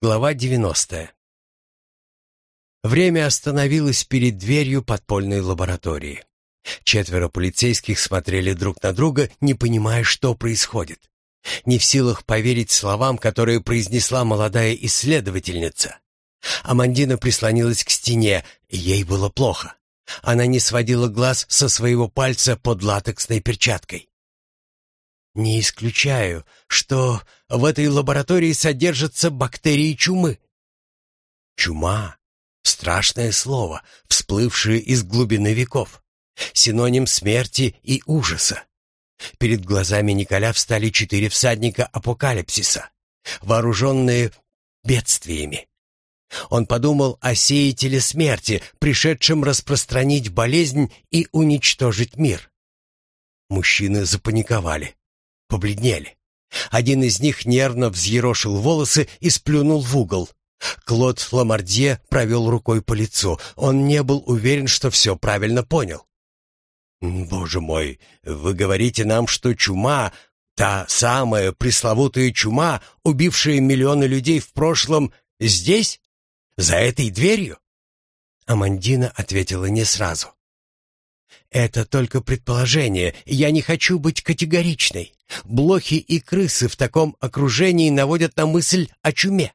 Глава 90. Время остановилось перед дверью подпольной лаборатории. Четверо полицейских смотрели друг на друга, не понимая, что происходит. Не в силах поверить словам, которые произнесла молодая исследовательница. Амандина прислонилась к стене, ей было плохо. Она не сводила глаз со своего пальца под латексной перчаткой. Не исключаю, что в этой лаборатории содержатся бактерии чумы. Чума — страшное слово, всплывшее из глубины веков, синоним смерти и ужаса. Перед глазами Николя встали четыре всадника апокалипсиса, вооруженные бедствиями. Он подумал о сеятеле смерти, пришедшем распространить болезнь и уничтожить мир. Мужчины запаниковали побледнели. Один из них нервно взъерошил волосы и сплюнул в угол. Клод Ламардье провел рукой по лицу. Он не был уверен, что все правильно понял. «Боже мой, вы говорите нам, что чума, та самая пресловутая чума, убившая миллионы людей в прошлом, здесь? За этой дверью?» Амандина ответила не сразу. «Это только предположение, я не хочу быть категоричной. Блохи и крысы в таком окружении наводят на мысль о чуме.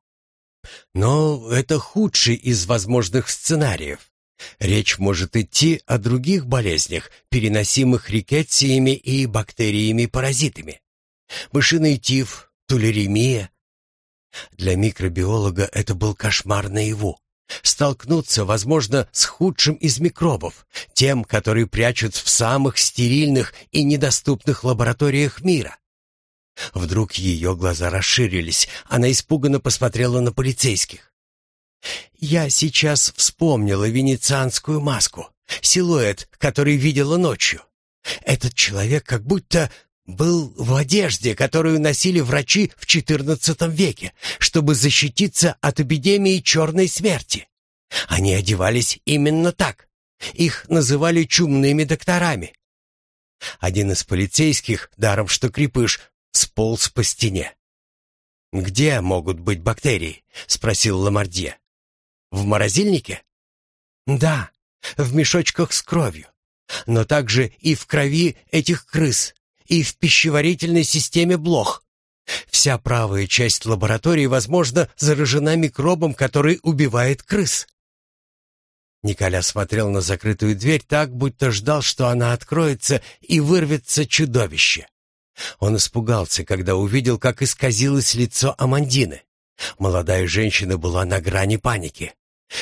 Но это худший из возможных сценариев. Речь может идти о других болезнях, переносимых рикетсиями и бактериями-паразитами. Мышиный тиф, тулеремия. Для микробиолога это был кошмар наяву. Столкнуться, возможно, с худшим из микробов, тем, который прячут в самых стерильных и недоступных лабораториях мира. Вдруг ее глаза расширились, она испуганно посмотрела на полицейских. «Я сейчас вспомнила венецианскую маску, силуэт, который видела ночью. Этот человек как будто был в одежде, которую носили врачи в XIV веке, чтобы защититься от эпидемии черной смерти. Они одевались именно так. Их называли чумными докторами. Один из полицейских, даром что крепыш, сполз по стене. «Где могут быть бактерии?» — спросил Ламардье. «В морозильнике?» «Да, в мешочках с кровью, но также и в крови этих крыс, и в пищеварительной системе блох. Вся правая часть лаборатории, возможно, заражена микробом, который убивает крыс. Николя смотрел на закрытую дверь так, будто ждал, что она откроется и вырвется чудовище. Он испугался, когда увидел, как исказилось лицо Амандины. Молодая женщина была на грани паники.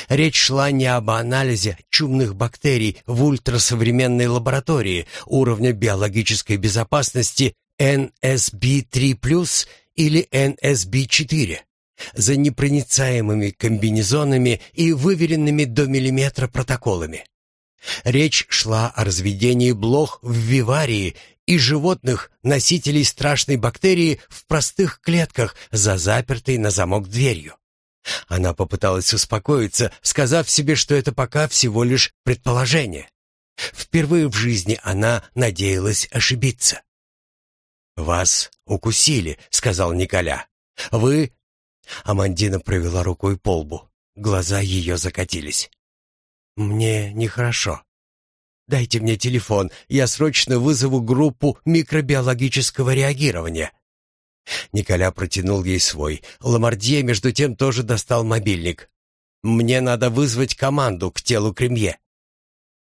Речь шла не об анализе чумных бактерий в ультрасовременной лаборатории уровня биологической безопасности NSB3+, или NSB4 за непроницаемыми комбинезонами и выверенными до миллиметра протоколами. Речь шла о разведении блох в виварии и животных, носителей страшной бактерии в простых клетках за запертой на замок дверью. Она попыталась успокоиться, сказав себе, что это пока всего лишь предположение. Впервые в жизни она надеялась ошибиться. «Вас укусили», — сказал Николя. «Вы...» Амандина провела рукой по лбу. Глаза ее закатились. «Мне нехорошо. Дайте мне телефон, я срочно вызову группу микробиологического реагирования». Николя протянул ей свой. Ламардье, между тем, тоже достал мобильник. «Мне надо вызвать команду к телу Кремье».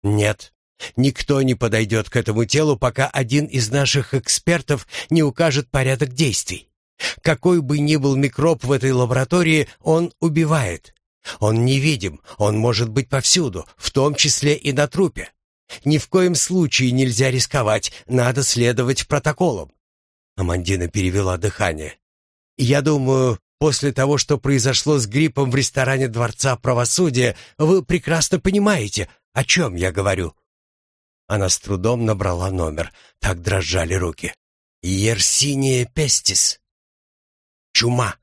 «Нет, никто не подойдет к этому телу, пока один из наших экспертов не укажет порядок действий. Какой бы ни был микроб в этой лаборатории, он убивает. Он невидим, он может быть повсюду, в том числе и на трупе. Ни в коем случае нельзя рисковать, надо следовать протоколам. Амандина перевела дыхание. Я думаю, после того, что произошло с гриппом в ресторане Дворца правосудия, вы прекрасно понимаете, о чем я говорю. Она с трудом набрала номер, так дрожали руки. Ерсиния пестис. Чума.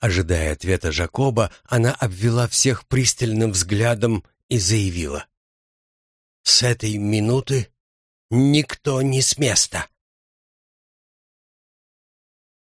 Ожидая ответа Жакоба, она обвела всех пристальным взглядом и заявила: "С этой минуты никто не с места".